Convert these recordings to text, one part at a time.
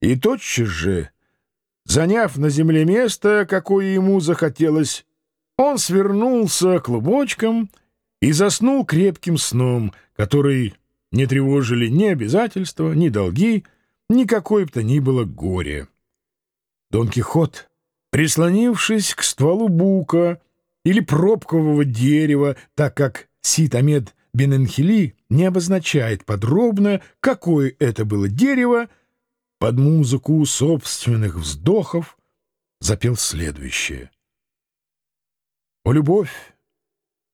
И тотчас же, заняв на земле место, какое ему захотелось, он свернулся клубочком и заснул крепким сном, который не тревожили ни обязательства, ни долги, ни какое бы то ни было горе. Дон Кихот, прислонившись к стволу бука или пробкового дерева, так как Ситамед Бененхили не обозначает подробно, какое это было дерево, под музыку собственных вздохов запел следующее. «О, любовь!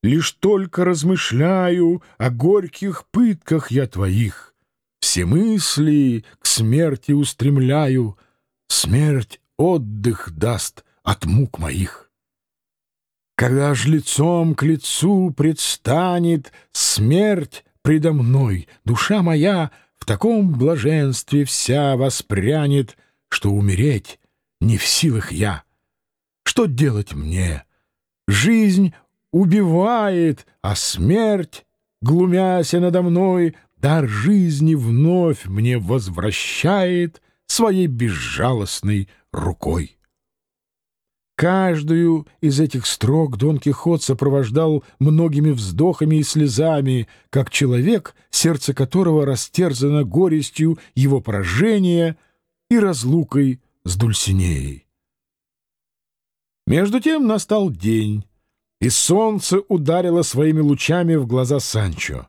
Лишь только размышляю о горьких пытках я твоих, все мысли к смерти устремляю, смерть отдых даст от мук моих. Когда ж лицом к лицу предстанет смерть предо мной, душа моя в таком блаженстве вся воспрянет, что умереть не в силах я. Что делать мне? Жизнь убивает, а смерть, глумяся надо мной, дар жизни вновь мне возвращает своей безжалостной рукой. Каждую из этих строк Дон Кихот сопровождал многими вздохами и слезами, как человек, сердце которого растерзано горестью его поражения и разлукой с Дульсинеей. Между тем настал день, и солнце ударило своими лучами в глаза Санчо.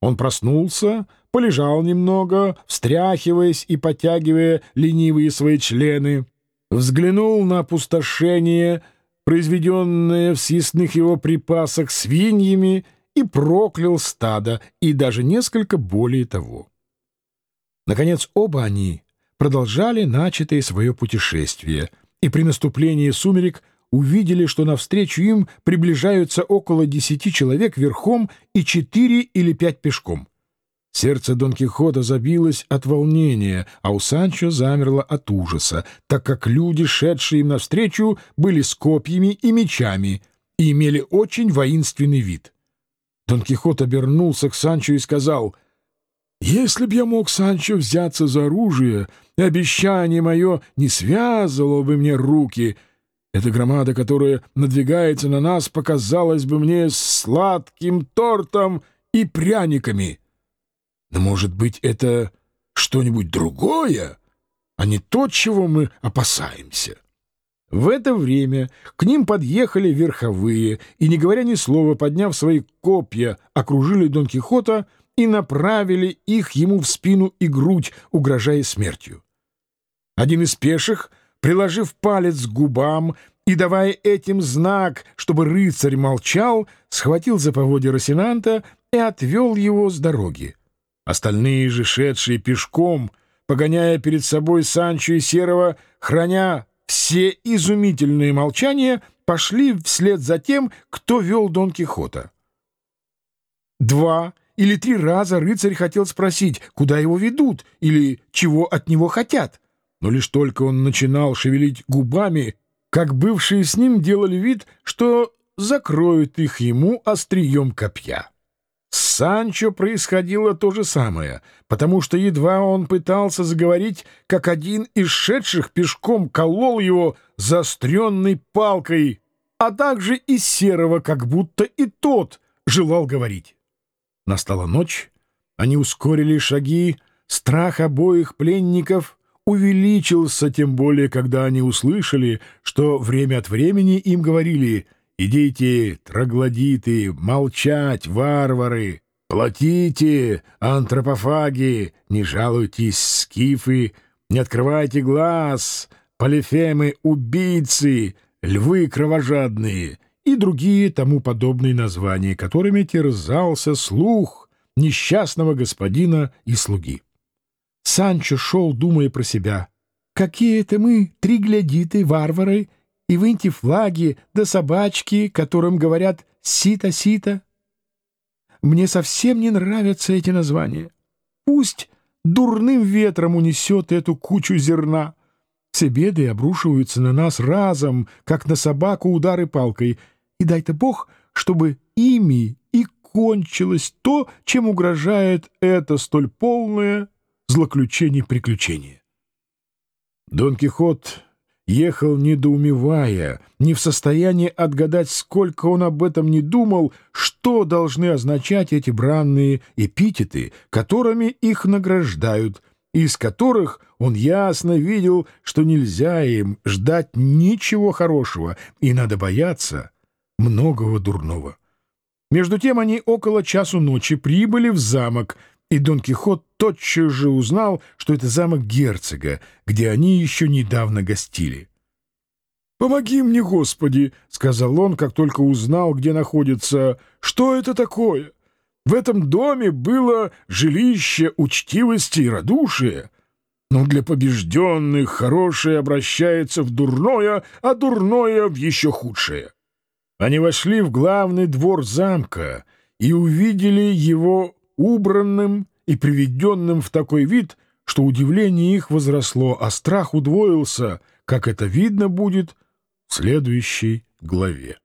Он проснулся, полежал немного, встряхиваясь и подтягивая ленивые свои члены, взглянул на опустошение, произведенное в съестных его припасах свиньями, и проклял стадо, и даже несколько более того. Наконец, оба они продолжали начатое свое путешествие, и при наступлении сумерек увидели, что навстречу им приближаются около десяти человек верхом и четыре или пять пешком. Сердце Дон Кихота забилось от волнения, а у Санчо замерло от ужаса, так как люди, шедшие им навстречу, были с копьями и мечами и имели очень воинственный вид. Дон Кихот обернулся к Санчо и сказал, «Если б я мог, Санчо, взяться за оружие, обещание мое не связывало бы мне руки, эта громада, которая надвигается на нас, показалась бы мне сладким тортом и пряниками». Но, может быть, это что-нибудь другое, а не то, чего мы опасаемся. В это время к ним подъехали верховые и, не говоря ни слова, подняв свои копья, окружили Дон Кихота и направили их ему в спину и грудь, угрожая смертью. Один из пеших, приложив палец к губам и давая этим знак, чтобы рыцарь молчал, схватил за поводья Росинанта и отвел его с дороги. Остальные же, шедшие пешком, погоняя перед собой Санчо и Серого, храня все изумительные молчания, пошли вслед за тем, кто вел Дон Кихота. Два или три раза рыцарь хотел спросить, куда его ведут или чего от него хотят, но лишь только он начинал шевелить губами, как бывшие с ним делали вид, что закроют их ему острием копья. Санчо происходило то же самое, потому что едва он пытался заговорить, как один из шедших пешком колол его заостренной палкой, а также и серого, как будто и тот желал говорить. Настала ночь, они ускорили шаги, страх обоих пленников увеличился, тем более, когда они услышали, что время от времени им говорили — Идите, троглодиты, молчать, варвары! Платите, антропофаги, не жалуйтесь, скифы, не открывайте глаз, полифемы, убийцы, львы кровожадные и другие тому подобные названия, которыми терзался слух несчастного господина и слуги. Санчо шел, думая про себя. «Какие это мы, триглядиты, варвары, и выньте флаги да собачки, которым говорят «сита-сита». Мне совсем не нравятся эти названия. Пусть дурным ветром унесет эту кучу зерна. Все беды обрушиваются на нас разом, как на собаку удары палкой, и дай-то Бог, чтобы ими и кончилось то, чем угрожает это столь полное злоключение приключение. Дон Кихот ехал недоумевая, не в состоянии отгадать, сколько он об этом не думал, что должны означать эти бранные эпитеты, которыми их награждают, из которых он ясно видел, что нельзя им ждать ничего хорошего и надо бояться многого дурного. Между тем они около часу ночи прибыли в замок, и Дон Кихот тотчас же узнал, что это замок герцога, где они еще недавно гостили. «Помоги мне, Господи!» — сказал он, как только узнал, где находится. «Что это такое? В этом доме было жилище учтивости и радушия. Но для побежденных хорошее обращается в дурное, а дурное — в еще худшее». Они вошли в главный двор замка и увидели его убранным и приведенным в такой вид, что удивление их возросло, а страх удвоился, как это видно будет в следующей главе.